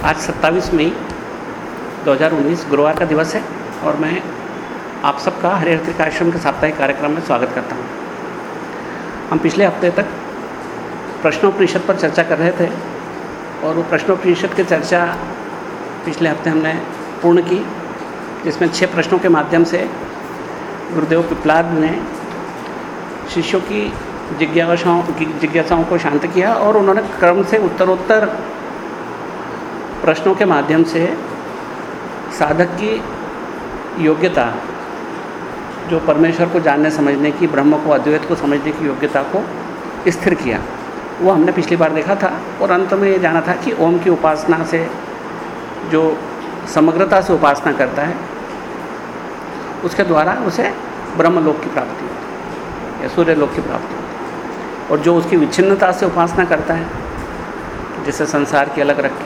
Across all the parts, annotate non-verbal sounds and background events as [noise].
आज 27 मई 2019 गुरुवार का दिवस है और मैं आप सबका हरे हरिहर आश्रम के साप्ताहिक कार्यक्रम में स्वागत करता हूँ। हम पिछले हफ़्ते तक प्रश्नोपनिषद पर चर्चा कर रहे थे और वो प्रश्नोपनिषद की चर्चा पिछले हफ़्ते हमने पूर्ण की, जिसमें छः प्रश्नों के माध्यम से गुरुदेव पिपलाद ने शिष्यों की जिज्ञासाओं की जिज्ञासाओं को शांत किया और उन्होंने क्रम से उत्तरोत्तर प्रश्नों के माध्यम से साधक की योग्यता जो परमेश्वर को जानने, समझने की, ब्रह्म को, अद्वैत को समझने की योग्यता को स्थिर किया, वो हमने पिछली बार देखा था और अंत में ये जाना था कि ओम की उपासना से, जो समग्रता से उपासना करता है, उसके द्वारा उसे ब्रह्म लोक की प्राप्ति होती है, या सूर्य लोक की प्राप्ति होती है। और जो उसकी विच्छिन्नता से उपासना करता है, जिसे संसार की अलग रख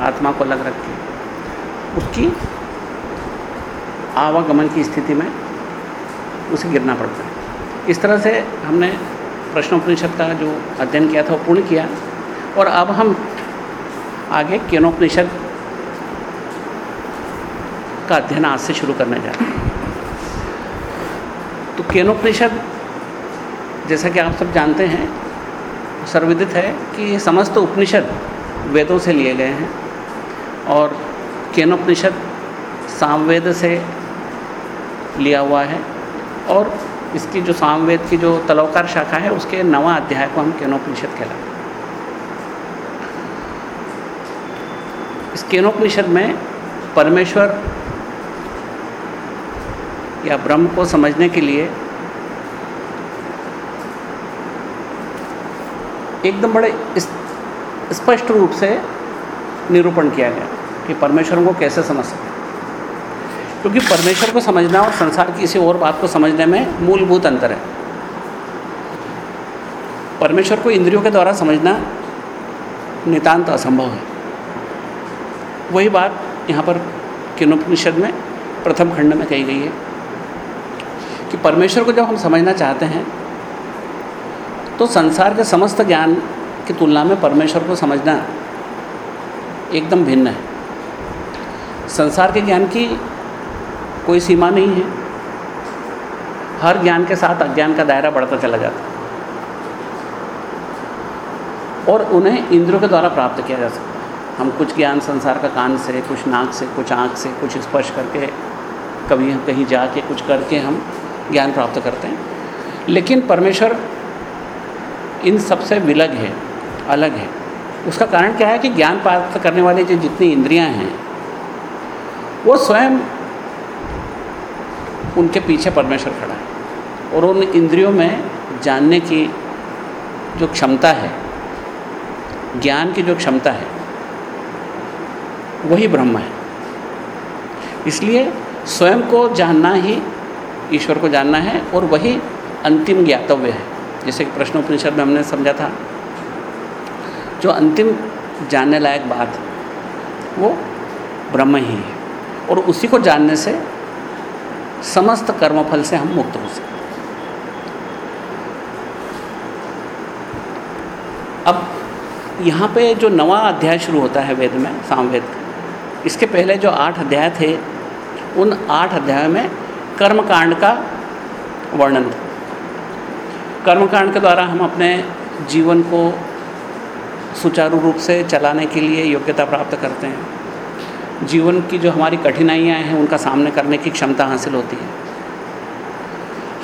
आत्मा को अलग रख के उसकी आवागमन की स्थिति में उसे गिरना पड़ता है। इस तरह से हमने प्रश्नोपनिषद का जो अध्ययन किया था, वो पूर्ण किया। और अब हम आगे केनोपनिषद का अध्ययन आज से शुरू करने जा रहे हैं। तो केनोपनिषद, जैसा कि आप सब जानते हैं, सर्वविदित है कि समस्त उपनिषद वेदों से लिए गए हैं। और केनोपनिषद सामवेद से लिया हुआ है और इसकी जो सामवेद की जो तलवकार शाखा है, उसके नवा अध्याय को हम केनोपनिषद कहलाते हैं। इस केनोपनिषद में परमेश्वर या ब्रह्म को समझने के लिए एकदम बड़े स्पष्ट रूप से निरूपण किया गया। कि परमेश्वर को कैसे समझ सकते क्योंकि परमेश्वर को समझना और संसार की किसी और बात को समझने में मूलभूत अंतर है। परमेश्वर को इंद्रियों के द्वारा समझना नितांत असंभव है। वही बात यहाँ पर किनोपनिषद में प्रथम खंड में कही गई है कि परमेश्वर को जब हम समझना चाहते हैं तो संसार के समस्त ज्ञान की तुलना में परमेश्वर को समझना एकदम भिन्न है। संसार के ज्ञान की कोई सीमा नहीं है। हर ज्ञान के साथ अज्ञान का दायरा बढ़ता चला जाता है। और उन्हें इंद्रियों के द्वारा प्राप्त किया जा सकता है। हम कुछ ज्ञान संसार का कान से, कुछ नाक से, कुछ आँख से, कुछ स्पर्श करके, कभी हम कहीं जाके कुछ करके हम ज्ञान प्राप्त करते हैं। लेकिन परमेश्वर इन सबसे विलग है, अलग है। उसका कारण क्या है कि ज्ञान प्राप्त करने वाली जो जितनी इंद्रियाँ हैं वो स्वयं उनके पीछे परमेश्वर खड़ा है और उन इंद्रियों में जानने की जो क्षमता है, ज्ञान की जो क्षमता है, वही ब्रह्म है। इसलिए स्वयं को जानना ही ईश्वर को जानना है और वही अंतिम ज्ञातव्य है। जैसे कि प्रश्नोपनिषद में हमने समझा था, जो अंतिम जानने लायक बात, वो ब्रह्म ही है। और उसी को जानने से समस्त कर्मफल से हम मुक्त हो सकते अब यहाँ पे जो नवा अध्याय शुरू होता है वेद में, सामवेद का इसके पहले जो आठ अध्याय थे, उन आठ अध्याय में कर्मकांड का वर्णन था। कर्मकांड के द्वारा हम अपने जीवन को सुचारू रूप से चलाने के लिए योग्यता प्राप्त करते हैं। जीवन की जो हमारी कठिनाइयाँ हैं, उनका सामने करने की क्षमता हासिल होती है।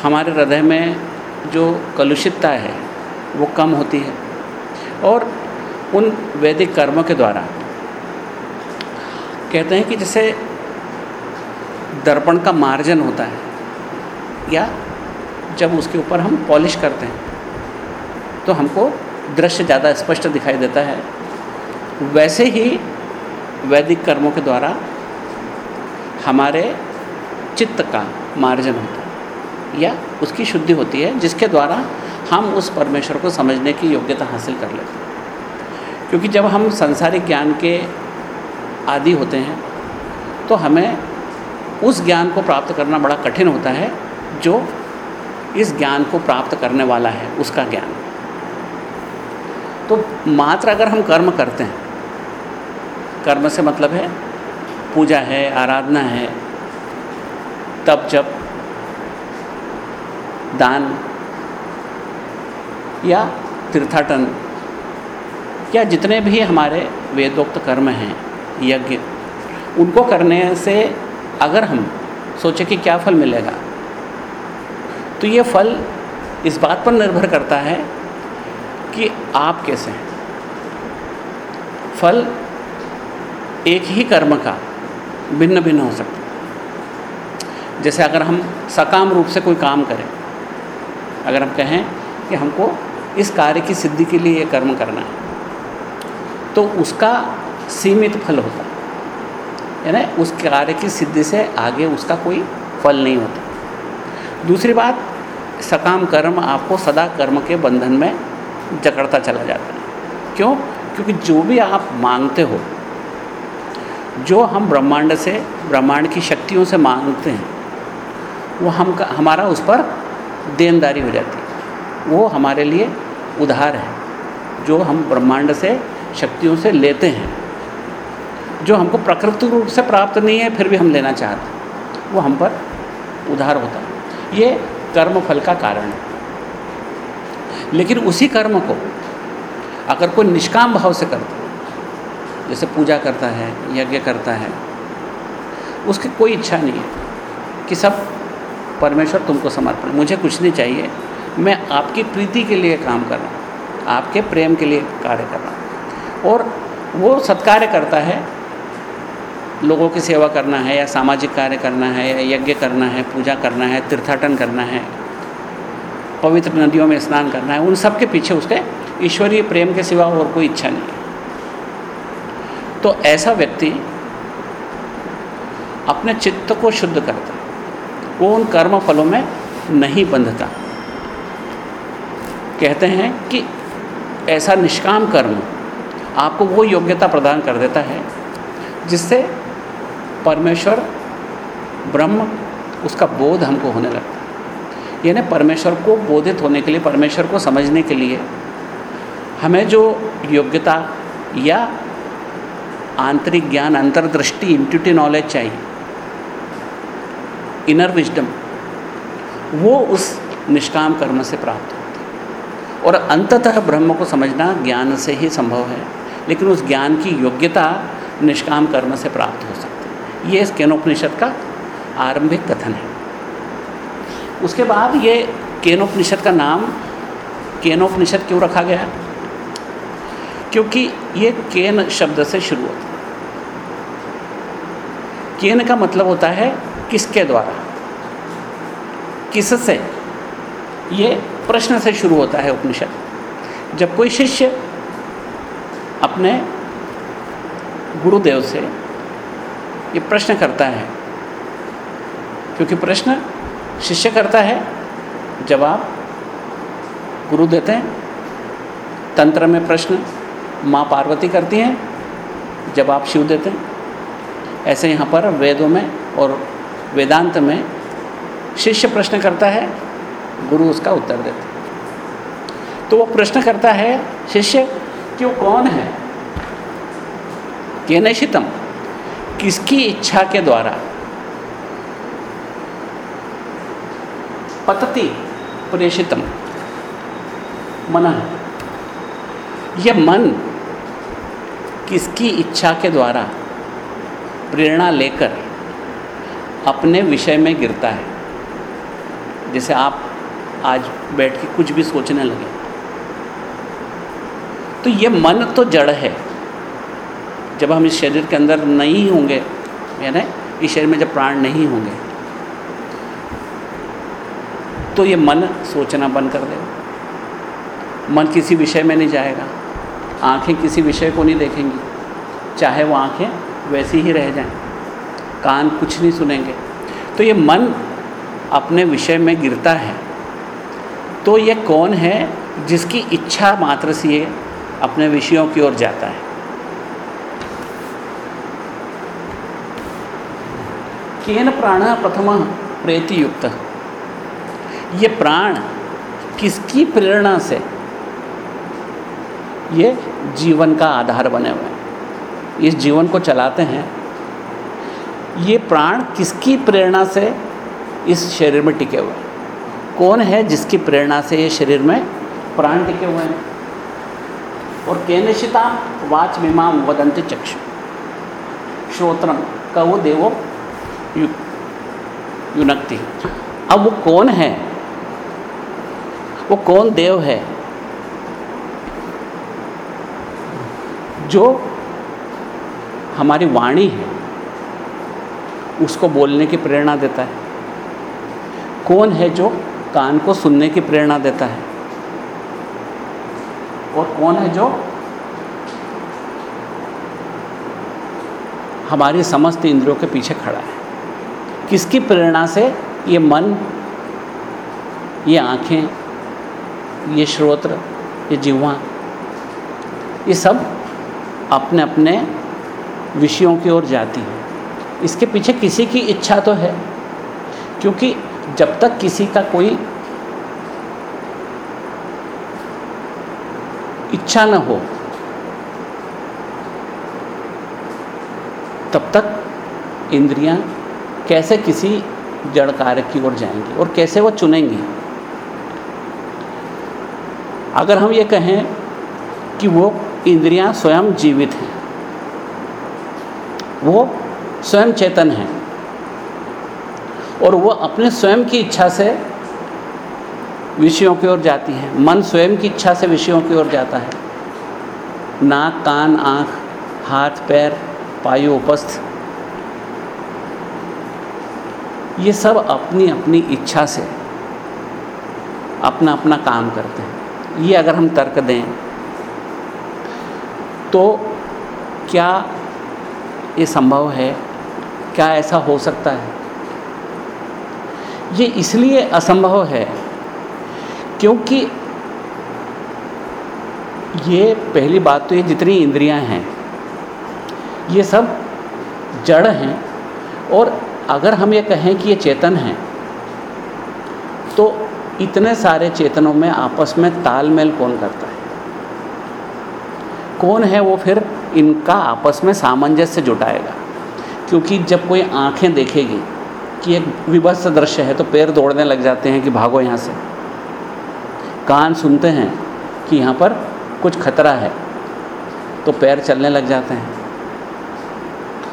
हमारे हृदय में जो कलुषितता है, वो कम होती है। और उन वैदिक कर्मों के द्वारा कहते हैं कि जैसे दर्पण का मार्जन होता है, या जब उसके ऊपर हम पॉलिश करते हैं तो हमको दृश्य ज़्यादा स्पष्ट दिखाई देता है। वैसे ही वैदिक कर्मों के द्वारा हमारे चित्त का मार्जन होता है, या उसकी शुद्धि होती है, जिसके द्वारा हम उस परमेश्वर को समझने की योग्यता हासिल कर लेते हैं। क्योंकि जब हम संसारिक ज्ञान के आदि होते हैं तो हमें उस ज्ञान को प्राप्त करना बड़ा कठिन होता है, जो इस ज्ञान को प्राप्त करने वाला है, उसका ज्ञान। तो मात्र अगर हम कर्म करते हैं कर्म से मतलब है पूजा है, आराधना है तब जब दान या तीर्थाटन या जितने भी हमारे वेदोक्त कर्म हैं, यज्ञ, उनको करने से अगर हम सोचे कि क्या फल मिलेगा तो ये फल इस बात पर निर्भर करता है कि आप कैसे हैं। फल एक ही कर्म का भिन्न भिन्न हो सकता है। जैसे अगर हम सकाम रूप से कोई काम करें, अगर हम कहें कि हमको इस कार्य की सिद्धि के लिए ये कर्म करना है तो उसका सीमित फल होता है। ना उस कार्य की सिद्धि से आगे उसका कोई फल नहीं होता। दूसरी बात, सकाम कर्म आपको सदा कर्म के बंधन में जकड़ता चला जाता है। क्यों? क्योंकि जो भी आप मांगते हो जो हम ब्रह्मांड से, ब्रह्मांड की शक्तियों से मांगते हैं, वो हम हमारा उस पर देनदारी हो जाती है। वो हमारे लिए उधार है, जो हम ब्रह्मांड से, शक्तियों से लेते हैं। जो हमको प्राकृतिक रूप से प्राप्त नहीं है, फिर भी हम लेना चाहते हैं। वो हम पर उधार होता है। ये कर्म फल का कारण है। लेकिन उसी कर्म को, अगर कोई निष्काम भाव से करता जैसे पूजा करता है, यज्ञ करता है। उसकी कोई इच्छा नहीं है कि सब परमेश्वर तुमको समर्पण। मुझे कुछ नहीं चाहिए। मैं आपकी प्रीति के लिए काम कर रहा हूँ, आपके प्रेम के लिए कार्य कर रहा हूँ। और वो सत्कार्य करता है। लोगों की सेवा करना है या सामाजिक कार्य करना है या यज्ञ करना है, पूजा करना है, तीर्थाटन करना है, पवित्र नदियों में स्नान करना है, उन सब के पीछे उसके ईश्वरीय प्रेम के सिवा और कोई इच्छा नहीं। है तो ऐसा व्यक्ति अपने चित्त को शुद्ध करता वो उन कर्म फलों में नहीं बंधता। कहते हैं कि ऐसा निष्काम कर्म आपको वो योग्यता प्रदान कर देता है, जिससे परमेश्वर ब्रह्म उसका बोध हमको होने लगता है। यानी परमेश्वर को बोधित होने के लिए, परमेश्वर को समझने के लिए हमें जो योग्यता या आंतरिक ज्ञान, अंतर्दृष्टि इंट्यूटिव नॉलेज चाहिए। इनर विजडम वो उस निष्काम कर्म से प्राप्त होती है। और अंततः ब्रह्म को समझना ज्ञान से ही संभव है, लेकिन उस ज्ञान की योग्यता निष्काम कर्म से प्राप्त हो सकती है। ये इस केनोपनिषद का आरंभिक कथन है। उसके बाद ये केनोपनिषद का नाम केनोपनिषद क्यों रखा गया क्योंकि ये केन शब्द से शुरू होता है। केन का मतलब होता है किसके द्वारा? किससे? ये प्रश्न से शुरू होता है उपनिषद। जब कोई शिष्य अपने गुरुदेव से ये प्रश्न करता है, क्योंकि प्रश्न शिष्य करता है, जवाब गुरु देते हैं, तंत्र में प्रश्न माँ पार्वती करती हैं, जब आप शिव देते हैं। ऐसे यहाँ पर वेदों में और वेदांत में शिष्य प्रश्न करता है, गुरु उसका उत्तर देते हैं। तो वो प्रश्न करता है, शिष्य कि वो कौन है? केनशितम किसकी इच्छा के द्वारा? पतति प्रेषितम। मन यह मन किसकी इच्छा के द्वारा प्रेरणा लेकर अपने विषय में गिरता है? जैसे आप आज बैठ के कुछ भी सोचने लगे। तो ये मन तो जड़ है। जब हम इस शरीर के अंदर नहीं होंगे, यानी इस शरीर में जब प्राण नहीं होंगे तो ये मन सोचना बंद कर देगा। मन किसी विषय में नहीं जाएगा। आँखें किसी विषय को नहीं देखेंगी। चाहे वो आँखें वैसी ही रह जाएँ, कान कुछ नहीं सुनेंगे। तो ये मन अपने विषय में गिरता है। तो ये कौन है जिसकी इच्छा मात्र से ये अपने विषयों की ओर जाता है? केन प्राण प्रथम प्रेति युक्त ये प्राण किसकी प्रेरणा से ये जीवन का आधार बने हुए हैं। इस जीवन को चलाते हैं। ये प्राण किसकी प्रेरणा से इस शरीर में टिके हुए हैं? कौन है जिसकी प्रेरणा से ये शरीर में प्राण टिके हुए हैं? और केनशिता वाच मीमाम वदंत चक्षु। श्रोत्रम वो देवो यु, युनक्ति। अब वो कौन है? वो कौन देव है? जो हमारी वाणी है, उसको बोलने की प्रेरणा देता है। कौन है जो कान को सुनने की प्रेरणा देता है? और कौन है जो हमारी समस्त इंद्रियों के पीछे खड़ा है? किसकी प्रेरणा से ये मन, ये आँखें, ये श्रोत्र, ये जिह्वा, ये सब अपने अपने विषयों की ओर जाती है। इसके पीछे किसी की इच्छा तो है, क्योंकि जब तक किसी का कोई इच्छा न हो, तब तक इंद्रियाँ कैसे किसी जड़ कार्य की ओर जाएँगी और कैसे वो चुनेंगी? अगर हम ये कहें कि वो इंद्रियाँ स्वयं जीवित हैं। वो स्वयं चेतन हैं। और वो अपने स्वयं की इच्छा से विषयों की ओर जाती है। मन स्वयं की इच्छा से विषयों की ओर जाता है। नाक, कान, आँख, हाथ, पैर, पायु उपस्थ। ये सब अपनी अपनी इच्छा से अपना अपना काम करते हैं। ये अगर हम तर्क दें तो क्या ये संभव है? क्या ऐसा हो सकता है? ये इसलिए असंभव है क्योंकि ये पहली बात तो ये जितनी इंद्रियाँ हैं, ये सब जड़ हैं और अगर हम ये कहें कि ये चेतन हैं तो इतने सारे चेतनों में आपस में तालमेल कौन करता है? कौन है वो फिर इनका आपस में सामंजस्य जुटाएगा। क्योंकि जब कोई आँखें देखेगी कि एक विभत्स दृश्य है तो पैर दौड़ने लग जाते हैं कि भागो यहाँ से। कान सुनते हैं कि यहाँ पर कुछ खतरा है तो पैर चलने लग जाते हैं।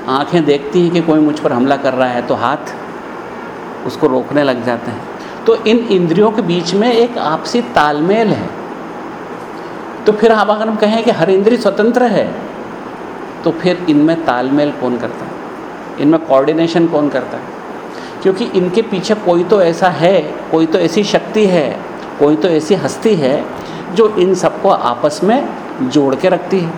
आँखें देखती हैं कि कोई मुझ पर हमला कर रहा है तो हाथ उसको रोकने लग जाते हैं। तो इन इंद्रियों के बीच में एक आपसी तालमेल है। तो फिर अब अगर हम कहें कि हर इंद्रिय स्वतंत्र है तो फिर इनमें तालमेल कौन करता है? इनमें कोऑर्डिनेशन कौन करता है? क्योंकि इनके पीछे कोई तो ऐसा है, कोई तो ऐसी शक्ति है, कोई तो ऐसी हस्ती है, जो इन सबको आपस में जोड़ के रखती है।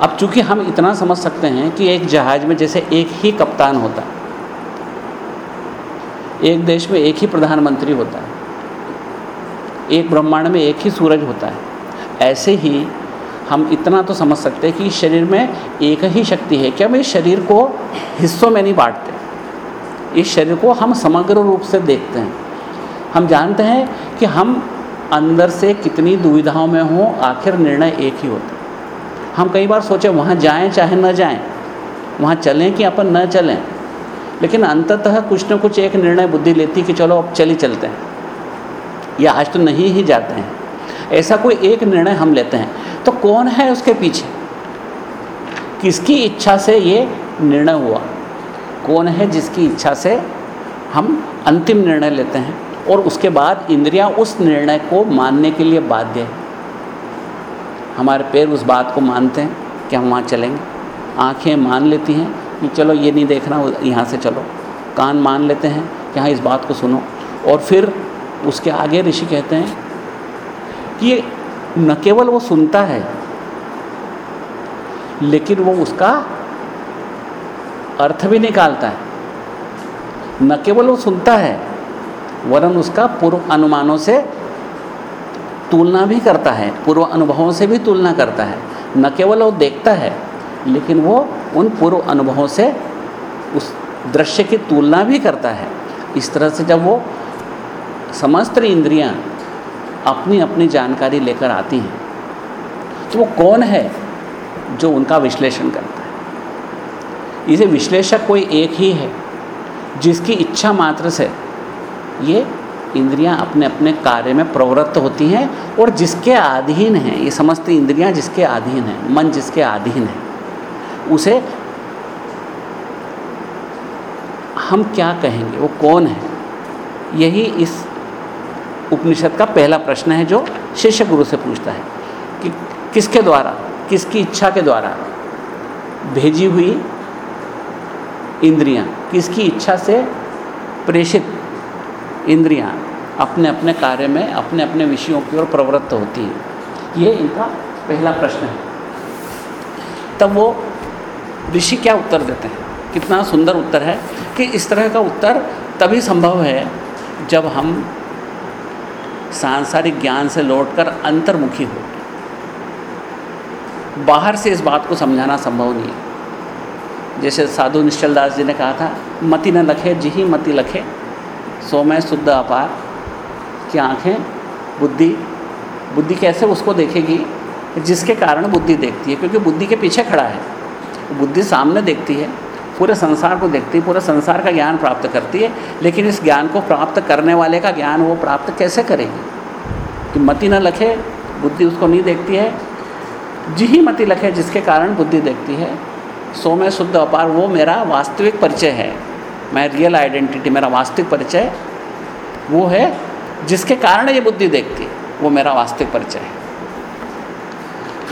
अब चूँकि हम इतना समझ सकते हैं कि एक जहाज़ में जैसे एक ही कप्तान होता है, एक देश में एक ही प्रधानमंत्री होता है एक ब्रह्मांड में एक ही सूरज होता है। ऐसे ही हम इतना तो समझ सकते हैं कि शरीर में एक ही शक्ति है। क्या हम इस शरीर को हिस्सों में नहीं बांटते? इस शरीर को हम समग्र रूप से देखते हैं। हम जानते हैं कि हम अंदर से कितनी दुविधाओं में हों, आखिर निर्णय एक ही होता है। हम कई बार सोचें, वहाँ जाएँ चाहे न जाएँ, वहाँ चलें कि अपन न चलें? लेकिन अंततः कुछ न कुछ एक निर्णय बुद्धि लेती कि चलो, अब चली चलते हैं। या आज तो नहीं ही जाते हैं। ऐसा कोई एक निर्णय हम लेते हैं। तो कौन है उसके पीछे? किसकी इच्छा से ये निर्णय हुआ? कौन है जिसकी इच्छा से हम अंतिम निर्णय लेते हैं? और उसके बाद इंद्रियाँ उस निर्णय को मानने के लिए बाध्य है। हमारे पैर उस बात को मानते हैं कि हम वहाँ चलेंगे। आँखें मान लेती हैं कि चलो ये नहीं देखना, यहाँ से चलो। कान मान लेते हैं कि हाँ इस बात को सुनो। और फिर उसके आगे ऋषि कहते हैं कि ये न केवल वो सुनता है, लेकिन वो उसका अर्थ भी निकालता है। न केवल वो सुनता है, वरन उसका पूर्व अनुमानों से तुलना भी करता है, पूर्व अनुभवों से भी तुलना करता है। न केवल वो देखता है, लेकिन वो उन पूर्व अनुभवों से उस दृश्य की तुलना भी करता है। इस तरह से जब वो समस्त इंद्रियाँ अपनी अपनी जानकारी लेकर आती हैं। तो वो कौन है जो उनका विश्लेषण करता है? इसे विश्लेषक कोई एक ही है, जिसकी इच्छा मात्र से ये इंद्रियाँ अपने अपने कार्य में प्रवृत्त होती हैं और जिसके अधीन हैं। ये समस्त इंद्रियाँ जिसके अधीन हैं, मन जिसके अधीन है, उसे हम क्या कहेंगे? वो कौन है? यही इस उपनिषद का पहला प्रश्न है जो शिष्य गुरु से पूछता है कि किसके द्वारा, किसकी इच्छा के द्वारा भेजी हुई इंद्रियाँ, किसकी इच्छा से प्रेषित इंद्रियाँ अपने अपने कार्य में अपने अपने विषयों की ओर प्रवृत्त होती हैं। ये इनका पहला प्रश्न है। तब वो ऋषि क्या उत्तर देते हैं? कितना सुंदर उत्तर है कि इस तरह का उत्तर तभी संभव है जब हम सांसारिक ज्ञान से लौटकर अंतर्मुखी हो। बाहर से इस बात को समझाना संभव नहीं है। जैसे साधु निश्चल दास जी ने कहा था, मति न लखे, जिही मति लखे सो मैं शुद्ध अपार। की आँखें? बुद्धि। बुद्धि कैसे उसको देखेगी? जिसके कारण बुद्धि देखती है, क्योंकि बुद्धि के पीछे खड़ा है। बुद्धि सामने देखती है। पूरे संसार को देखती है, पूरे संसार का ज्ञान प्राप्त करती है, लेकिन इस ज्ञान को प्राप्त करने वाले का ज्ञान वो प्राप्त कैसे करेगी? कि मति न लखे, बुद्धि उसको नहीं देखती है। जी ही मति लखे, जिसके कारण बुद्धि देखती है। सो मैं शुद्ध, अपार, वो मेरा वास्तविक परिचय है। मैं रियल आइडेंटिटी मेरा वास्तविक परिचय वो है, जिसके कारण ये बुद्धि देखती है। वो मेरा वास्तविक परिचय है।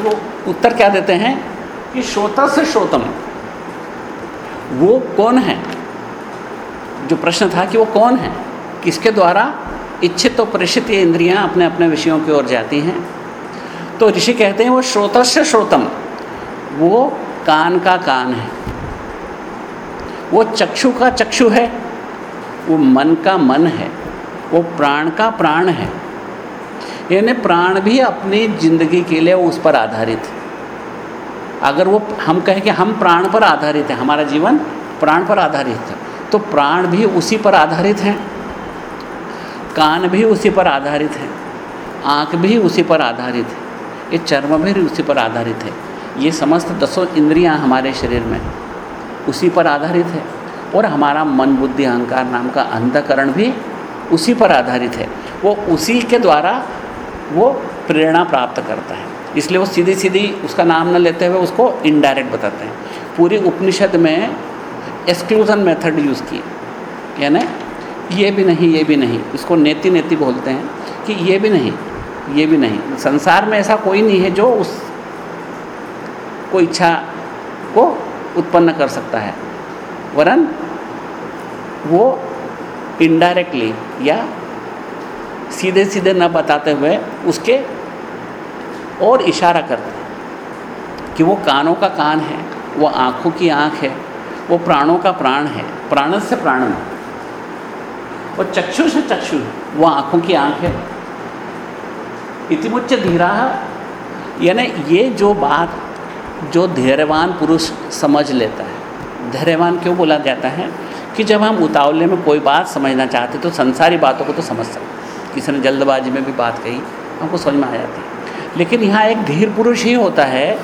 तो उत्तर क्या देते हैं? कि श्रोता से श्रोतम वो कौन है? जो प्रश्न था कि वो कौन है? किसके द्वारा इच्छित और प्रेषित ये इंद्रियाँ अपने अपने विषयों की ओर जाती हैं? तो ऋषि कहते हैं वो श्रोतस्य श्रोतम। वो कान का कान है। वो चक्षु का चक्षु है। वो मन का मन है। वो प्राण का प्राण है। यानी प्राण भी अपनी ज़िंदगी के लिए उस पर आधारित है। अगर वो हम कहें कि हम प्राण पर आधारित हैं, हमारा जीवन प्राण पर आधारित है तो प्राण भी उसी पर आधारित हैं, कान भी उसी पर आधारित है, आँख भी उसी पर आधारित है, ये चर्म भी उसी पर आधारित है, ये समस्त दसों इंद्रियाँ हमारे शरीर में उसी पर आधारित है, और हमारा मन बुद्धि अहंकार नाम का अंधकरण भी उसी पर आधारित है, वो उसी के द्वारा वो प्रेरणा प्राप्त करता है। इसलिए वो सीधी सीधी उसका नाम न लेते हुए उसको इनडायरेक्ट बताते हैं। पूरी उपनिषद में एक्सक्लूजन मेथड यूज़ किए। यानी ये भी नहीं, ये भी नहीं। इसको नेति नेति बोलते हैं कि ये भी नहीं, ये भी नहीं। संसार में ऐसा कोई नहीं है जो उस को इच्छा को उत्पन्न कर सकता है। वरन वो इनडायरेक्टली या सीधे सीधे न बताते हुए उसके और इशारा करते हैं कि वो कानों का कान है, वो आँखों की आँख है, वो प्राणों का प्राण है प्राण से प्राण में वो चक्षु से चक्षु है, वो आँखों की आँख है। इतिमुच्च धीरा यानी ये जो बात जो धैर्यवान पुरुष समझ लेता है। धैर्यवान क्यों बोला जाता है? कि जब हम उतावले में कोई बात समझना चाहते तो संसारी बातों को तो समझ सकते किसी ने जल्दबाजी में भी बात कही, हमको समझ में आ जाती है। लेकिन यहाँ एक धीर पुरुष ही होता है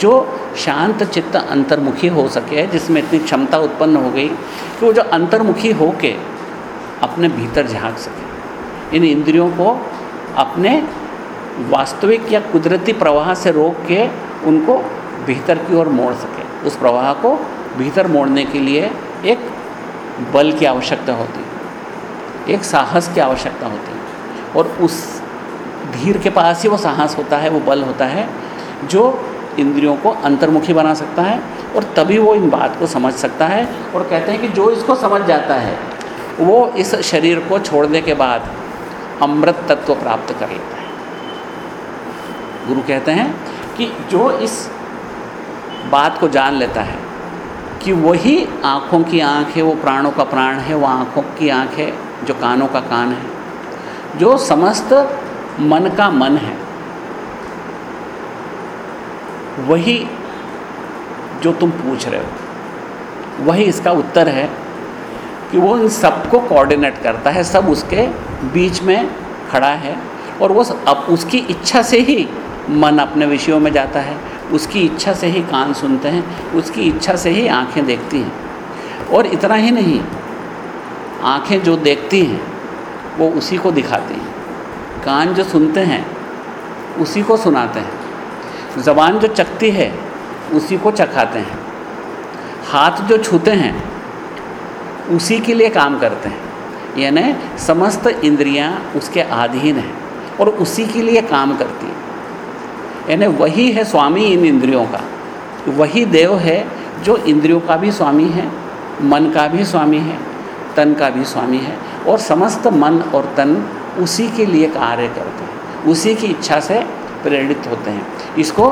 जो शांत चित्त अंतर्मुखी हो सके, जिसमें इतनी क्षमता उत्पन्न हो गई कि वो जो अंतर्मुखी हो के अपने भीतर झाँक सके। इन इंद्रियों को अपने वास्तविक या कुदरती प्रवाह से रोक के उनको भीतर की ओर मोड़ सके। उस प्रवाह को भीतर मोड़ने के लिए एक बल की आवश्यकता होती है एक साहस की आवश्यकता होती है और उस धीर के पास ही वो साहस होता है, वो बल होता है, जो इंद्रियों को अंतर्मुखी बना सकता है और तभी वो इन बात को समझ सकता है और कहते हैं कि जो इसको समझ जाता है, वो इस शरीर को छोड़ने के बाद अमृत तत्व प्राप्त कर लेता है। गुरु कहते हैं कि जो इस बात को जान लेता है कि वही आँखों की आँख है, वो प्राणों का प्राण है, वो आँखों की आँख है, जो कानों का कान है, जो समस्त मन का मन है। वही जो तुम पूछ रहे हो, वही इसका उत्तर है कि वो इन सबको कोऑर्डिनेट करता है, सब उसके बीच में खड़ा है और वो अब उसकी इच्छा से ही मन अपने विषयों में जाता है, उसकी इच्छा से ही कान सुनते हैं, उसकी इच्छा से ही आँखें देखती हैं। और इतना ही नहीं, आँखें जो देखती हैं, वो उसी को दिखाती हैं। कान जो सुनते हैं, उसी को सुनाते हैं। ज़बान जो चखती है, उसी को चखाते हैं। हाथ जो छूते हैं, उसी के लिए काम करते हैं। यानी समस्त इंद्रियाँ उसके अधीन हैं और उसी के लिए काम करती हैं। यानी वही है स्वामी इन इंद्रियों का। वही देव है जो इंद्रियों का भी स्वामी है, मन का भी स्वामी है, तन का भी स्वामी है और समस्त मन और तन उसी के लिए कार्य करते हैं, उसी की इच्छा से प्रेरित होते हैं। इसको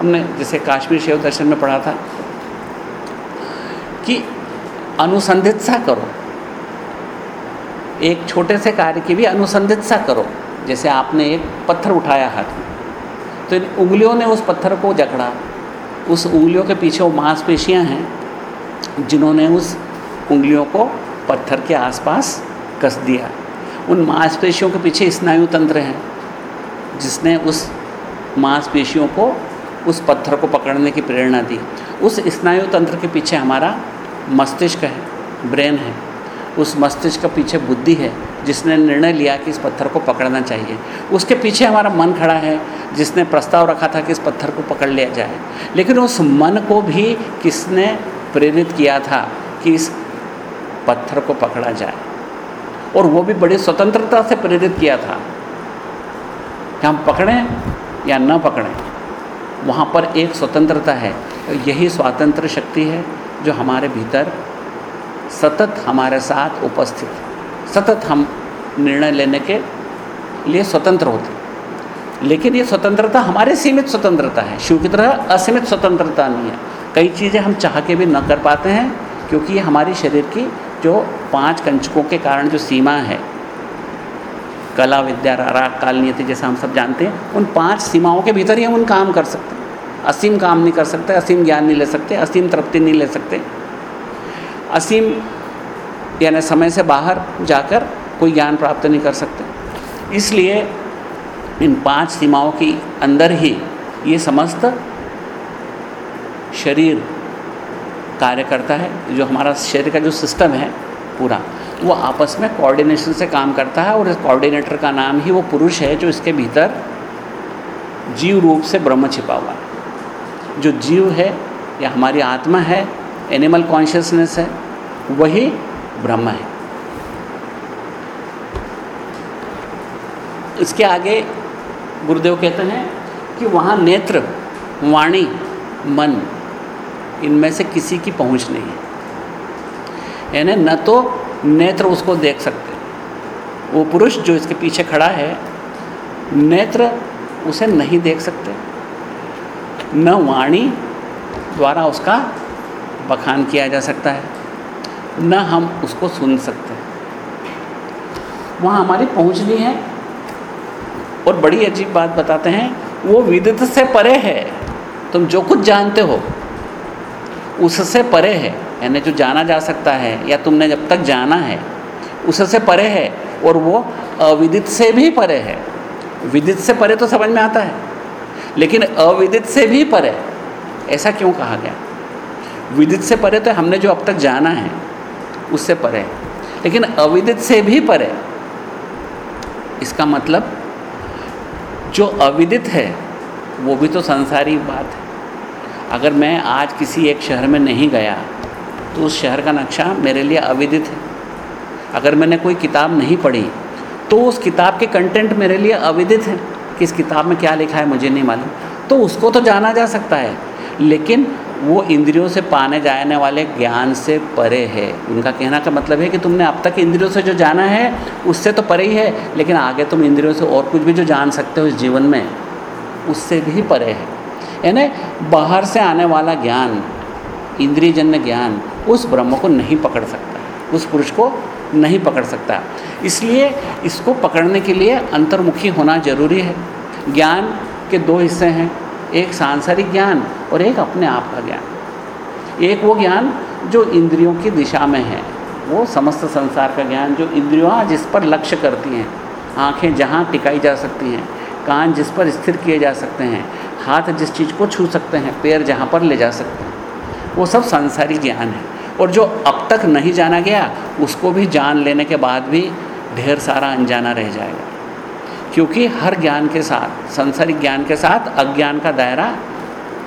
हमने जैसे काश्मीर शिव दर्शन में पढ़ा था कि अनुसंधित्सा करो। एक छोटे से कार्य की भी अनुसंधित्सा करो, जैसे आपने एक पत्थर उठाया हाथ में। तो इन उंगलियों ने उस पत्थर को जकड़ा। उस उंगलियों के पीछे वो मांसपेशियाँ हैं, जिन्होंने उस उंगलियों को पत्थर के आसपास कस दिया। उन मांसपेशियों के पीछे स्नायु तंत्र है, जिसने उस मांसपेशियों को, उस पत्थर को पकड़ने की प्रेरणा दी। उस स्नायु तंत्र के पीछे हमारा मस्तिष्क है, ब्रेन है। उस मस्तिष्क के पीछे बुद्धि है, जिसने निर्णय लिया कि इस पत्थर को पकड़ना चाहिए। उसके पीछे हमारा मन खड़ा है, जिसने प्रस्ताव रखा था कि इस पत्थर को पकड़ लिया जाए। लेकिन उस मन को भी किसने प्रेरित किया था कि इस पत्थर को पकड़ा जाए? और वो भी बड़ी स्वतंत्रता से प्रेरित किया था। कि हम पकड़ें या न पकड़ें, वहाँ पर एक स्वतंत्रता है। यही स्वतंत्र शक्ति है जो हमारे भीतर सतत हमारे साथ उपस्थित सतत हम निर्णय लेने के लिए स्वतंत्र होते लेकिन ये स्वतंत्रता हमारे सीमित स्वतंत्रता है। शिव की तरह असीमित स्वतंत्रता नहीं है। कई चीज़ें हम चाह के भी न कर पाते हैं, क्योंकि ये हमारी शरीर की जो पाँच कंचकों के कारण जो सीमा है, कला, विद्या, राग, काल, नियति जैसा हम सब जानते हैं, उन पाँच सीमाओं के भीतर ही हम उन काम कर सकते हैं। असीम काम नहीं कर सकते, असीम ज्ञान नहीं ले सकते, असीम तृप्ति नहीं ले सकते। असीम यानी समय से बाहर जाकर कोई ज्ञान प्राप्त नहीं कर सकते। इसलिए इन पाँच सीमाओं के अंदर ही ये समस्त शरीर कार्य करता है, जो हमारा शरीर का जो सिस्टम है पूरा, वो आपस में कोऑर्डिनेशन से काम करता है और इस कोऑर्डिनेटर का नाम ही वो पुरुष है जो इसके भीतर जीव रूप से ब्रह्म छिपा हुआ है। जो जीव है या हमारी आत्मा है एनिमल कॉन्शियसनेस है, वही ब्रह्म है। इसके आगे गुरुदेव कहते हैं कि वहाँ नेत्र, वाणी, मन इनमें से किसी की पहुँच नहीं है। यानी न तो नेत्र उसको देख सकते। वो पुरुष जो इसके पीछे खड़ा है, नेत्र उसे नहीं देख सकते। न वाणी द्वारा उसका बखान किया जा सकता है, न हम उसको सुन सकते। वहाँ हमारी पहुँच नहीं है। और बड़ी अजीब बात बताते हैं, वो विदित से परे है। तुम जो कुछ जानते हो उससे परे है। यानी जो जाना जा सकता है या तुमने जब तक जाना है, उससे परे है और वो अविदित से भी परे है। विदित से परे तो समझ में आता है, लेकिन अविदित से भी परे, ऐसा क्यों कहा गया? विदित से परे तो हमने जो अब तक जाना है, उससे परे लेकिन अविदित से भी परे, इसका मतलब जो अविदित है, वो भी तो संसारी बात है। अगर मैं आज किसी एक शहर में नहीं गया तो उस शहर का नक्शा मेरे लिए अविदित है। अगर मैंने कोई किताब नहीं पढ़ी तो उस किताब के कंटेंट मेरे लिए अविदित है कि इस किताब में क्या लिखा है मुझे नहीं मालूम। तो उसको तो जाना जा सकता है, लेकिन वो इंद्रियों से पाने जाने वाले ज्ञान से परे है। उनका कहना का मतलब है कि तुमने अब तक इंद्रियों से जो जाना है, उससे तो परे ही है, लेकिन आगे तुम इंद्रियों से और कुछ भी जो जान सकते हो इस जीवन में, उससे भी परे है। यानी बाहर से आने वाला ज्ञान, इंद्रियजन्य ज्ञान, उस ब्रह्म को नहीं पकड़ सकता, उस पुरुष को नहीं पकड़ सकता। इसलिए इसको पकड़ने के लिए अंतर्मुखी होना ज़रूरी है। ज्ञान के दो हिस्से हैं, एक सांसारिक ज्ञान और एक अपने आप का ज्ञान। एक वो ज्ञान जो इंद्रियों की दिशा में है, वो समस्त संसार का ज्ञान जो इंद्रियाँ जिस पर लक्ष्य करती हैं, आँखें जहाँ टिकाई जा सकती हैं, कान जिस पर स्थिर किए जा सकते हैं हाथ जिस चीज़ को छू सकते हैं, पैर जहाँ पर ले जा सकते हैं, वो सब सांसारिक ज्ञान है। और जो अब तक नहीं जाना गया, उसको भी जान लेने के बाद भी ढेर सारा अनजाना रह जाएगा। क्योंकि हर ज्ञान के साथ, संसारिक ज्ञान के साथ अज्ञान का दायरा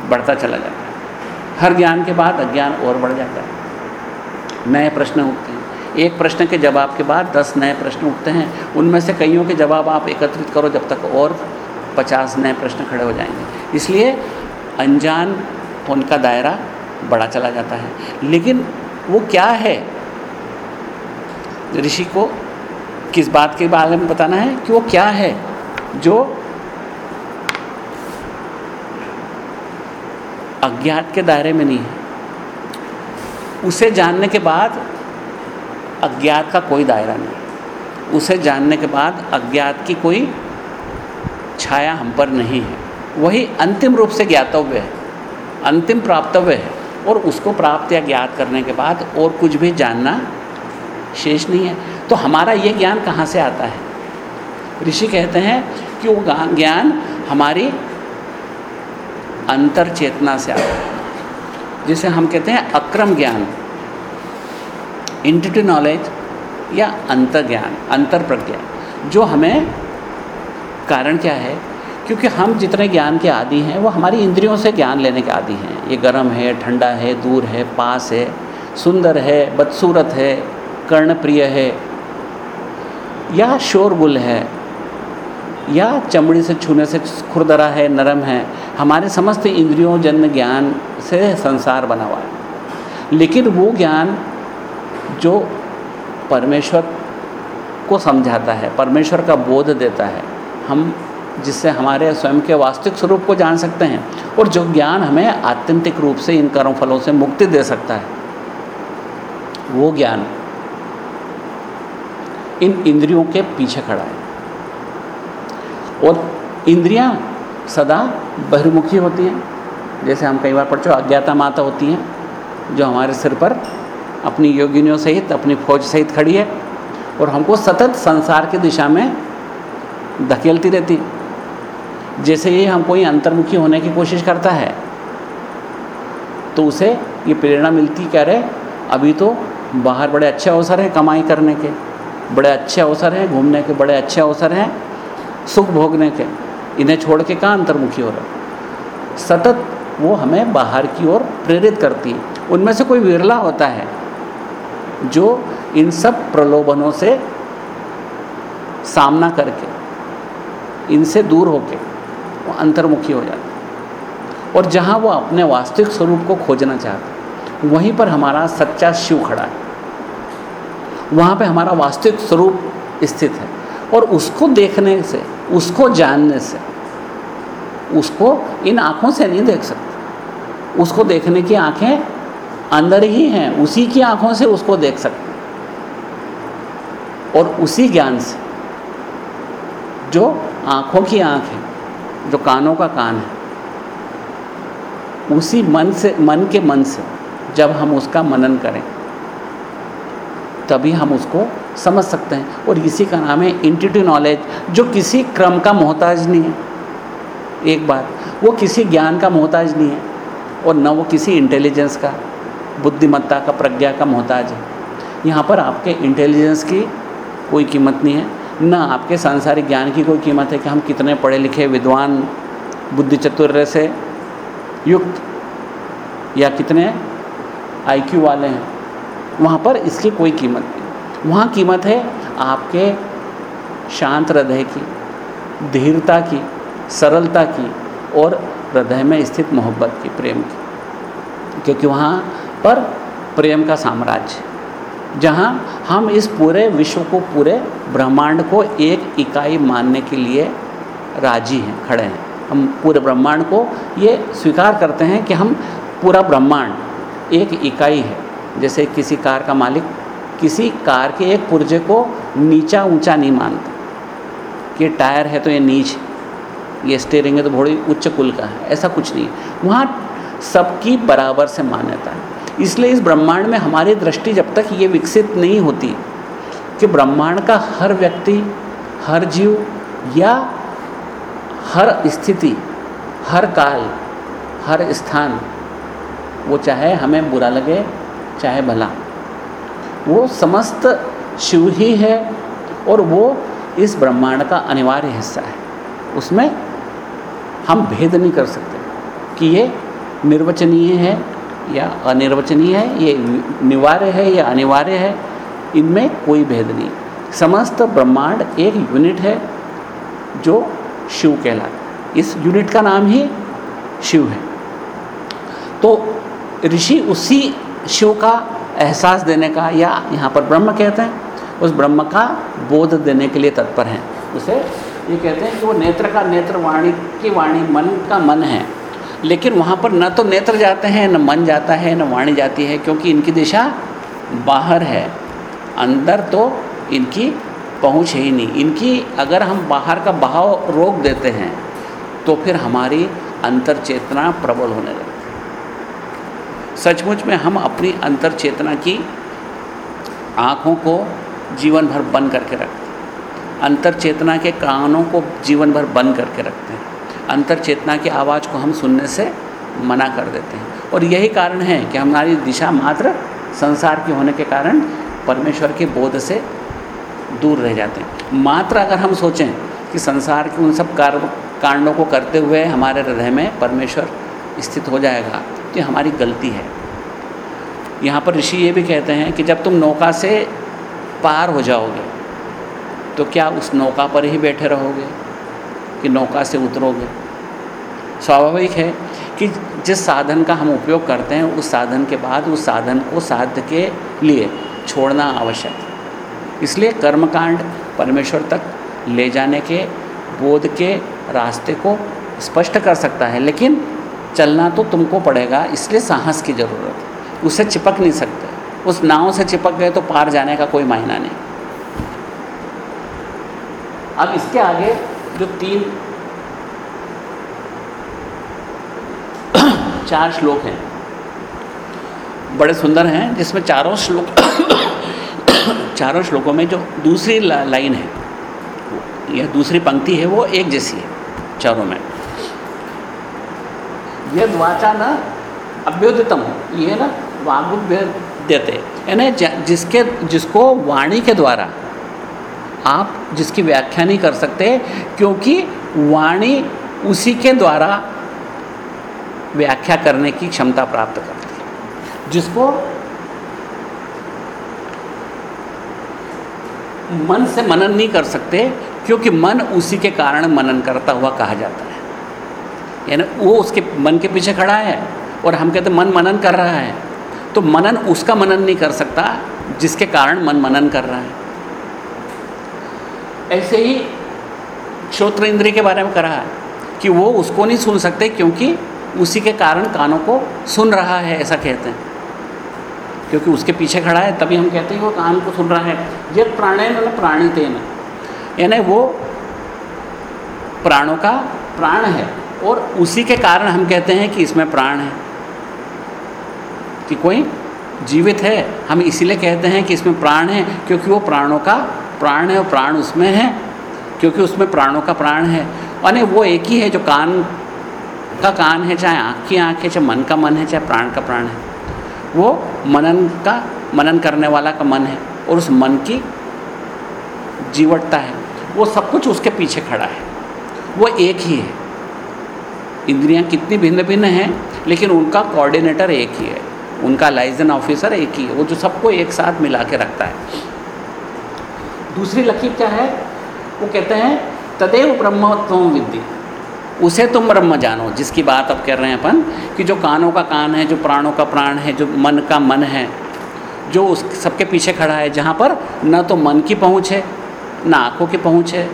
बढ़ता चला जाता है। हर ज्ञान के बाद अज्ञान और बढ़ जाता है। नए प्रश्न उठते हैं। एक प्रश्न के जवाब के बाद दस नए प्रश्न उठते हैं। उनमें से कईयों के जवाब आप एकत्रित करो जब तक और पचास नए प्रश्न खड़े हो जाएँगे। इसलिए अनजान उनका दायरा बड़ा चला जाता है। लेकिन वो क्या है? ऋषि को किस बात के बारे में बताना है कि वो क्या है? जो अज्ञात के दायरे में नहीं है। उसे जानने के बाद अज्ञात का कोई दायरा नहीं। उसे जानने के बाद अज्ञात की कोई छाया हम पर नहीं है। वही अंतिम रूप से ज्ञातव्य है। अंतिम प्राप्तव्य है। और उसको प्राप्त या ज्ञात करने के बाद और कुछ भी जानना शेष नहीं है। तो हमारा ये ज्ञान कहाँ से आता है? ऋषि कहते हैं कि वो ज्ञान हमारी अंतर चेतना से आता है। जिसे हम कहते हैं अक्रम ज्ञान। इंटिटी नॉलेज या अंतर ज्ञान अंतर प्रज्ञा जो हमें कारण क्या है? क्योंकि हम जितने ज्ञान के आदि हैं, वो हमारी इंद्रियों से ज्ञान लेने के आदि हैं। ये गर्म है, ठंडा है, दूर है, पास है, सुंदर है, बदसूरत है, कर्णप्रिय है, या शोरगुल है, या चमड़ी से छूने से खुरदरा है, नरम है, हमारे समस्त इंद्रियों, जन्म, ज्ञान से संसार बना हुआ है। लेकिन वो ज्ञान जो परमेश्वर को समझाता है, परमेश्वर का बोध देता है हम जिससे हमारे स्वयं के वास्तविक स्वरूप को जान सकते हैं और जो ज्ञान हमें आत्यंतिक रूप से इन कर्म फलों से मुक्ति दे सकता है, वो ज्ञान इन इंद्रियों के पीछे खड़ा है। और इंद्रियाँ सदा बहिर्मुखी होती हैं। जैसे हम कई बार पढ़ चुके अज्ञाता माता होती हैं, जो हमारे सिर पर अपनी योगिनियों सहित, अपनी फौज सहित खड़ी है और हमको सतत संसार की दिशा में धकेलती रहती जैसे ही हम कोई अंतर्मुखी होने की कोशिश करता है तो उसे ये प्रेरणा मिलती कह रहे, अभी तो बाहर बड़े अच्छे अवसर हैं कमाई करने के, बड़े अच्छे अवसर हैं घूमने के, बड़े अच्छे अवसर हैं सुख भोगने के, इन्हें छोड़ के कहाँ अंतर्मुखी हो रहा? सतत वो हमें बाहर की ओर प्रेरित करती है। उनमें से कोई विरला होता है जो इन सब प्रलोभनों से सामना करके इनसे दूर होके वो अंतर्मुखी हो जाता और जहाँ वो अपने वास्तविक स्वरूप को खोजना चाहते वहीं पर हमारा सच्चा शिव खड़ा है। वहाँ पे हमारा वास्तविक स्वरूप स्थित है। और उसको देखने से, उसको जानने से, उसको इन आँखों से नहीं देख सकते। उसको देखने की आँखें अंदर ही हैं, उसी की आँखों से उसको देख सकते और उसी ज्ञान से, जो आँखों की आँख है जो कानों का कान है, उसी मन से, मन के मन से जब हम उसका मनन करें, तभी हम उसको समझ सकते हैं। और इसी का नाम है इंटीट्यू नॉलेज जो किसी क्रम का मोहताज नहीं है। एक बात, वो किसी ज्ञान का मोहताज नहीं है, और न वो किसी इंटेलिजेंस का, बुद्धिमत्ता का, प्रज्ञा का मोहताज है। यहाँ पर आपके इंटेलिजेंस की कोई कीमत नहीं है। न, आपके सांसारिक ज्ञान की कोई कीमत है कि हम कितने पढ़े लिखे विद्वान बुद्धि चतुर्य से युक्त, या कितने आईक्यू वाले हैं? वहाँ पर इसकी कोई कीमत नहीं। वहाँ कीमत है आपके शांत हृदय की, धीरता की, सरलता की और हृदय में स्थित मोहब्बत की, प्रेम की। क्योंकि वहाँ पर प्रेम का साम्राज्य जहाँ हम इस पूरे विश्व को, पूरे ब्रह्मांड को एक इकाई मानने के लिए राज़ी हैं, खड़े हैं। हम पूरे ब्रह्मांड को ये स्वीकार करते हैं कि हम पूरा ब्रह्मांड एक इकाई है। जैसे किसी कार का मालिक किसी कार के एक पुर्जे को नीचा ऊँचा नहीं मानता। कि टायर है तो ये नीच ये स्टेयरिंग है तो बड़ी उच्च कुल का है, ऐसा कुछ नहीं वहाँ सबकी बराबर से मान्यता है। इसलिए इस ब्रह्मांड में हमारी दृष्टि जब तक ये विकसित नहीं होती कि ब्रह्मांड का हर व्यक्ति, हर जीव या हर स्थिति, हर काल, हर स्थान, वो चाहे हमें बुरा लगे, चाहे भला, वो समस्त शिव ही है और वो इस ब्रह्मांड का अनिवार्य हिस्सा है। उसमें हम भेद नहीं कर सकते कि ये निर्वचनीय है या अनिर्वचनीय है, ये निवार्य है या अनिवार्य है, इनमें कोई भेद नहीं। समस्त ब्रह्मांड एक यूनिट है जो शिव कहलाता है। इस यूनिट का नाम ही शिव है। तो ऋषि उसी शिव का एहसास देने का या यहाँ पर ब्रह्म कहते हैं, उस ब्रह्म का बोध देने के लिए तत्पर हैं। उसे ये कहते हैं कि वो नेत्र का नेत्र, वाणी की वाणी, मन का मन है। लेकिन वहाँ पर न तो नेत्र जाते हैं, न मन जाता है, न वाणी जाती है, क्योंकि इनकी दिशा बाहर है। अंदर तो इनकी पहुँच ही नहीं। इनकी अगर हम बाहर का बहाव रोक देते हैं तो फिर हमारी अंतर चेतना प्रबल होने लगती है। सचमुच में हम अपनी अंतर चेतना की आँखों को जीवन भर बंद करके रखते हैं। अंतर चेतना के कानों को जीवन भर बंद करके रखते हैं। अंतर चेतना की आवाज़ को हम सुनने से मना कर देते हैं। और यही कारण है कि हमारी दिशा मात्र संसार की होने के कारण परमेश्वर के बोध से दूर रह जाते हैं। मात्र अगर हम सोचें कि संसार के उन सब कार्य कांडों को करते हुए हमारे हृदय में परमेश्वर स्थित हो जाएगा तो हमारी गलती है। यहाँ पर ऋषि ये भी कहते हैं कि जब तुम नौका से पार हो जाओगे तो क्या उस नौका पर ही बैठे रहोगे? कि नौका से उतरोगे। स्वाभाविक है कि जिस साधन का हम उपयोग करते हैं, उस साधन के बाद, उस साधन को साध्य के लिए छोड़ना आवश्यक है। इसलिए कर्मकांड परमेश्वर तक ले जाने के, बोध के रास्ते को स्पष्ट कर सकता है, लेकिन चलना तो तुमको पड़ेगा, इसलिए साहस की ज़रूरत है। उससे चिपक नहीं सकते। उस नाव से चिपक गए तो पार जाने का कोई मायना नहीं। अब इसके आगे जो तीन [coughs] चार श्लोक हैं। बड़े सुंदर हैं, जिसमें चारों श्लोक [coughs] चारों श्लोकों में जो दूसरी लाइन है या दूसरी पंक्ति है, वो एक जैसी है, चारों में। यद वाचा न अभ्युदितम हो, ये ना वागुभ्यते यानी जिसके, जिसको वाणी के द्वारा आप जिसकी व्याख्या नहीं कर सकते, क्योंकि वाणी उसी के द्वारा व्याख्या करने की क्षमता प्राप्त करती है। जिसको मन से मनन नहीं कर सकते, क्योंकि मन उसी के कारण मनन करता हुआ कहा जाता है। यानी वो उसके मन के पीछे खड़ा है और हम कहते मन मनन कर रहा है। तो मनन उसका मनन नहीं कर सकता जिसके कारण मन मनन कर रहा है। ऐसे ही श्रोत्र इंद्रिय के बारे में करा है कि वो उसको नहीं सुन सकते क्योंकि उसी के कारण कानों को सुन रहा है, ऐसा कहते हैं। क्योंकि उसके पीछे खड़ा है, तभी हम कहते हैं वो कान को सुन रहा है। ये प्राणेन प्राणी तेन यानी वो प्राणों का प्राण है और उसी के कारण हम कहते हैं कि इसमें प्राण है। कि कोई जीवित है, हम इसीलिए कहते हैं कि इसमें प्राण है क्योंकि वो प्राणों का प्राण है और प्राण उसमें है, क्योंकि उसमें प्राणों का प्राण है। और वो एक ही है जो कान का कान है, चाहे आँख की आँख है, चाहे मन का मन है, चाहे प्राण का प्राण है। वो मनन का, मनन करने वाला का मन है और उस मन की जीवटता है। वो सब कुछ उसके पीछे खड़ा है। वो एक ही है। इंद्रियाँ कितनी भिन्न भिन्न हैं, लेकिन उनका कोऑर्डिनेटर एक ही है। उनका लाइजन ऑफिसर एक ही है। वो जो सबको एक साथ मिला के रखता है। दूसरी लकीर क्या है? वो कहते हैं, तदेव ब्रह्मत्व विद्धि उसे तुम ब्रह्म जानो, जिसकी बात अब कर रहे हैं अपन, कि जो कानों का कान है, जो प्राणों का प्राण है, जो मन का मन है, जो उस सबके पीछे खड़ा है, जहाँ पर न तो मन की पहुँच है, न आँखों की पहुँच है,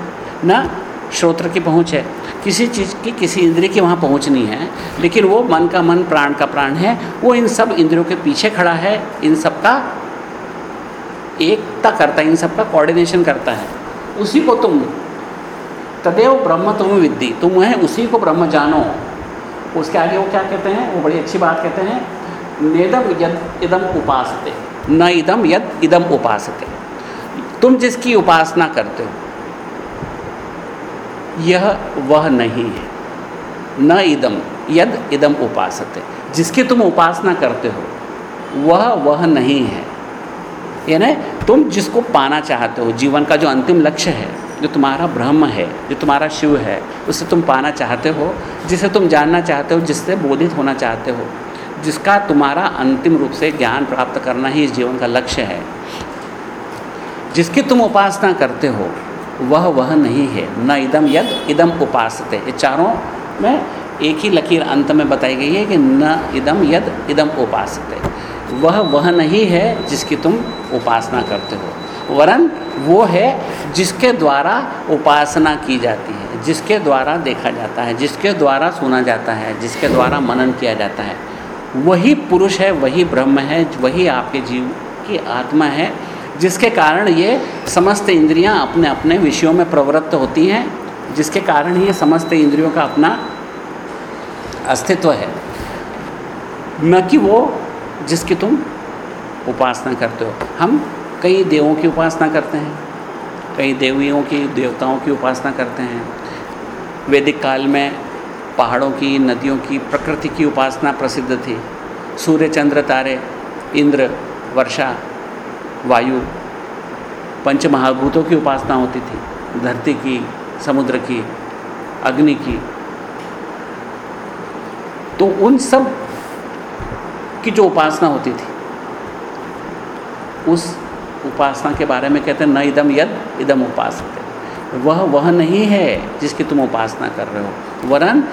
न श्रोत्र की पहुँच है। किसी चीज़ की, किसी इंद्रिय की वहाँ पहुँच नहीं है, लेकिन वो मन का मन, प्राण का प्राण है, वो इन सब इंद्रियों के पीछे खड़ा है, इन सब का एकता करता है, इन सब का कोऑर्डिनेशन करता है। उसी को तुम, तदेव ब्रह्म तुम विद्धि, तुम है, उसी को ब्रह्म जानो। उसके आगे वो क्या कहते हैं? वो बड़ी अच्छी बात कहते हैं, नेदम यद इदम उपासते। न इदम यद इदम उपासते। तुम जिसकी उपासना करते हो, यह वह नहीं है। न इदम यद इदम उपासते। जिसकी तुम उपासना करते हो, वह वह नहीं है। यानी तुम जिसको पाना चाहते हो, जीवन का जो अंतिम लक्ष्य है, जो तुम्हारा ब्रह्म है, जो तुम्हारा शिव है, उसे तुम पाना चाहते हो, जिसे तुम जानना चाहते हो, जिससे बोधित होना चाहते हो, जिसका तुम्हारा अंतिम रूप से ज्ञान प्राप्त करना ही इस जीवन का लक्ष्य है। जिसकी तुम उपासना करते हो, वह वह नहीं है, न इदम यद, इदम उपासते। ये चारों में एक ही लकीर अंत में बताई गई है कि न इदम यद, इदम उपासते। वह वह नहीं है जिसकी तुम उपासना करते हो। वरन वो है जिसके द्वारा उपासना की जाती है, जिसके द्वारा देखा जाता है, जिसके द्वारा सुना जाता है, जिसके द्वारा मनन किया जाता है। वही पुरुष है, वही ब्रह्म है, वही आपके जीव की आत्मा है, जिसके कारण ये समस्त इंद्रियाँ अपने अपने विषयों में प्रवृत्त होती हैं, जिसके कारण ये समस्त इंद्रियों का अपना अस्तित्व है। न कि वो जिसकी तुम उपासना करते हो। हम कई देवों की उपासना करते हैं, कई देवियों की, देवताओं की उपासना करते हैं। वैदिक काल में पहाड़ों की, नदियों की, प्रकृति की उपासना प्रसिद्ध थी। सूर्य, चंद्र, तारे, इंद्र, वर्षा, वायु पंच महाभूतों की उपासना होती थी। धरती की, समुद्र की, अग्नि की। तो उन सब की जो उपासना होती थी, उस उपासना के बारे में कहते हैं, न इदम यद, इदम उपासते। वह वह नहीं है जिसकी तुम उपासना कर रहे हो। वरन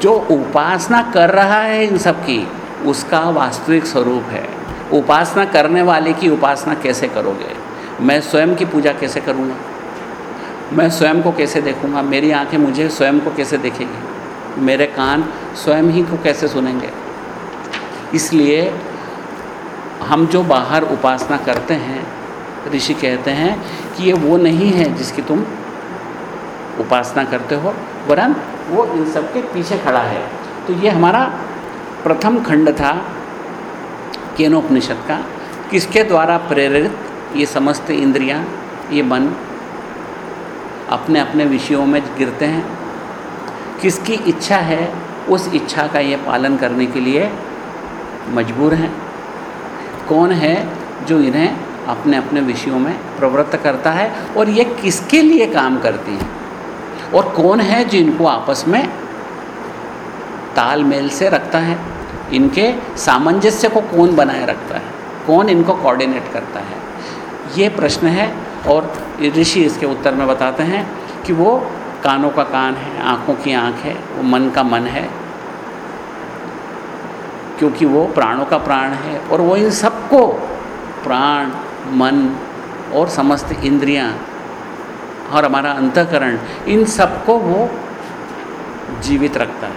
जो उपासना कर रहा है इन सब की उसका वास्तविक स्वरूप है। उपासना करने वाले की उपासना कैसे करोगे? मैं स्वयं की पूजा कैसे करूँगा? मैं स्वयं को कैसे देखूँगा? मेरी आँखें मुझे स्वयं को कैसे देखेंगी? मेरे कान स्वयं ही को कैसे सुनेंगे? इसलिए हम जो बाहर उपासना करते हैं, ऋषि कहते हैं कि ये वो नहीं है जिसकी तुम उपासना करते हो, वरन वो इन सब के पीछे खड़ा है। तो ये हमारा प्रथम खंड था केनोपनिषद का, किसके द्वारा प्रेरित ये समस्त इंद्रियाँ, ये मन अपने अपने विषयों में गिरते हैं? किसकी इच्छा है, उस इच्छा का ये पालन करने के लिए मजबूर हैं। कौन है जो इन्हें अपने अपने विषयों में प्रवृत्त करता है और ये किसके लिए काम करती हैं? और कौन है जो इनको आपस में तालमेल से रखता है? इनके सामंजस्य को कौन बनाए रखता है? कौन इनको कोऑर्डिनेट करता है? ये प्रश्न है और ऋषि इसके उत्तर में बताते हैं कि वो कानों का कान है, आँखों की आँख है, वो मन का मन है क्योंकि वो प्राणों का प्राण है और वो इन सबको प्राण, मन और समस्त इंद्रियाँ और हमारा अंतकरण, इन सबको वो जीवित रखता है।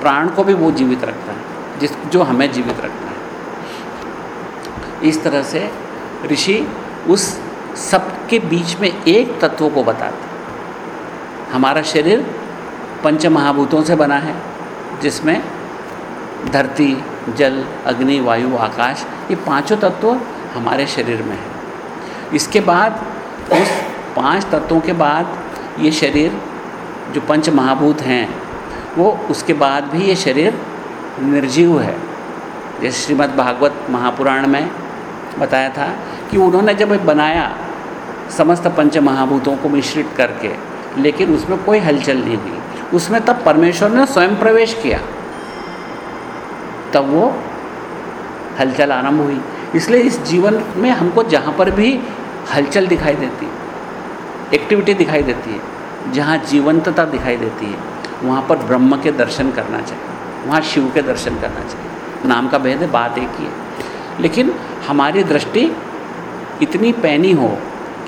प्राण को भी वो जीवित रखता है, जिस, जो हमें जीवित रखता है। इस तरह से ऋषि उस सब के बीच में एक तत्व को बताते हमारा शरीर पंच महाभूतों से बना है, जिसमें धरती जल, अग्नि, वायु, आकाश, ये पाँचों तत्व हमारे शरीर में है। इसके बाद, उस पाँच तत्वों के बाद ये शरीर, जो पंच महाभूत हैं, वो उसके बाद भी ये शरीर निर्जीव है। जैसे श्रीमद् भागवत महापुराण में बताया था कि उन्होंने जब बनाया समस्त पंच महाभूतों को मिश्रित करके, लेकिन उसमें कोई हलचल नहीं हुई। उसमें तब परमेश्वर ने स्वयं प्रवेश किया। तब वो हलचल आरंभ हुई। इसलिए इस जीवन में हमको जहाँ पर भी हलचल दिखाई देती एक्टिविटी दिखाई देती है, जहाँ जीवंतता दिखाई देती है, वहाँ पर ब्रह्म के दर्शन करना चाहिए, वहाँ शिव के दर्शन करना चाहिए। नाम का भेद है, बात एक ही है। लेकिन हमारी दृष्टि इतनी पैनी हो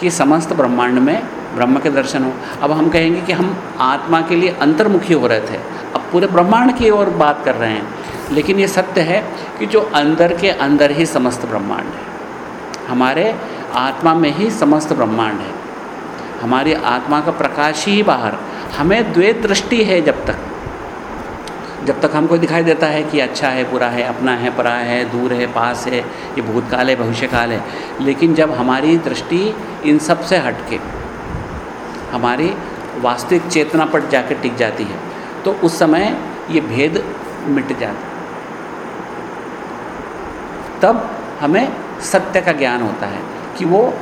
कि समस्त ब्रह्मांड में ब्रह्म के दर्शन हो। अब हम कहेंगे कि हम आत्मा के लिए अंतर्मुखी हो रहे थे। अब पूरे ब्रह्मांड की ओर बात कर रहे हैं। लेकिन ये सत्य है कि जो अंदर के अंदर ही समस्त ब्रह्मांड है। हमारे आत्मा में ही समस्त ब्रह्मांड है। हमारी आत्मा का प्रकाश ही बाहर। हमें द्वैत दृष्टि है जब तक। जब तक हमको दिखाई देता है कि अच्छा है, बुरा है, अपना है, परा है, दूर है, पास है, ये भूतकाल है, भविष्यकाल है। लेकिन जब हमारी दृष्टि इन सबसे हट के हमारी वास्तविक चेतना पर जाकर टिक जाती है तो उस समय ये भेद मिट जाता तब हमें सत्य का ज्ञान होता है कि वो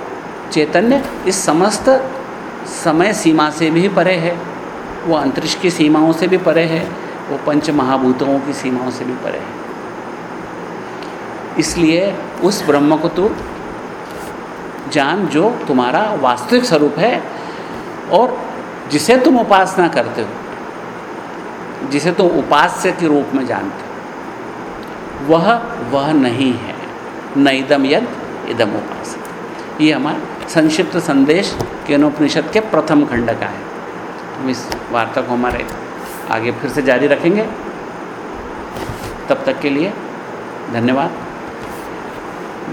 चैतन्य इस समस्त समय सीमा से भी परे है, वो अंतरिक्ष की सीमाओं से भी परे है, वो पंच महाभूतों की सीमाओं से भी परे है। इसलिए उस ब्रह्म को तू जान जो तुम्हारा वास्तविक स्वरूप है और जिसे तुम उपासना करते हो, जिसे तुम उपास्य के रूप में जानते हो वह वह नहीं है। न इदम यद, इदम उपास ये हमारा संक्षिप्त संदेश केनोपनिषद के प्रथम खंड का है। हम इस वार्ता को हमारे आगे फिर से जारी रखेंगे। तब तक के लिए धन्यवाद।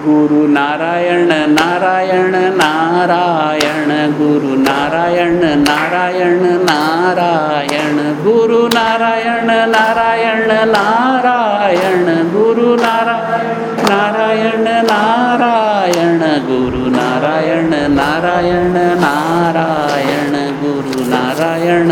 गुरु नारायण नारायण नारायण, गुरु नारायण नारायण नारायण, गुरु नारायण नारायण नारायण, गुरु नारायण नारायण नारायण, गुरु नारायण नारायण गुरु नारायण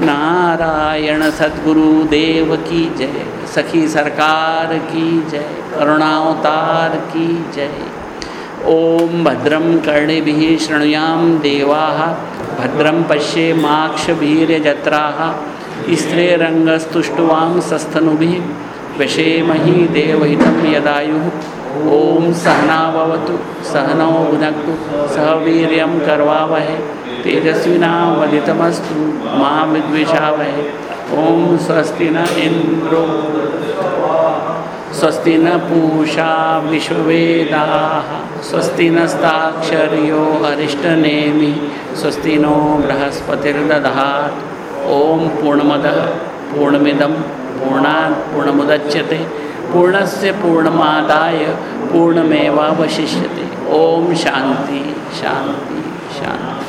ना नारायण सदगुरु देव की जय। सखी सरकार की जय। करुणावतार की जय। ओम भद्रम कर्णिभिः शृणुयाम देवाः। भद्रम पश्येमाक्षभीर्यजत्राः स्त्रीरङ्गस्तुष्टुवां सस्तनुभिः। व्यशेमहि देवहितं यदायुः। ॐ सहनावतु सहनौ भुनक्तु। सह वीर्यं कर्वावहै। तेजस्विनावदितमस्तु मा विद्विषावहै ॐ स्वस्ति न इन्द्रो, स्वस्ति न पूषा विश्ववेदाः, स्वस्ति नस्ताक्षर्यो अरिष्टनेमि, स्वस्ति नो बृहस्पतिर्दधात्। ॐ पूर्णमदः, पूर्णमिदं पूर्णात् पूर्णमुदच्यते, पूर्णस्य पूर्णमादाय, पूर्णमेवावशिष्यते। ॐ शान्ति शान्ति शान्ति।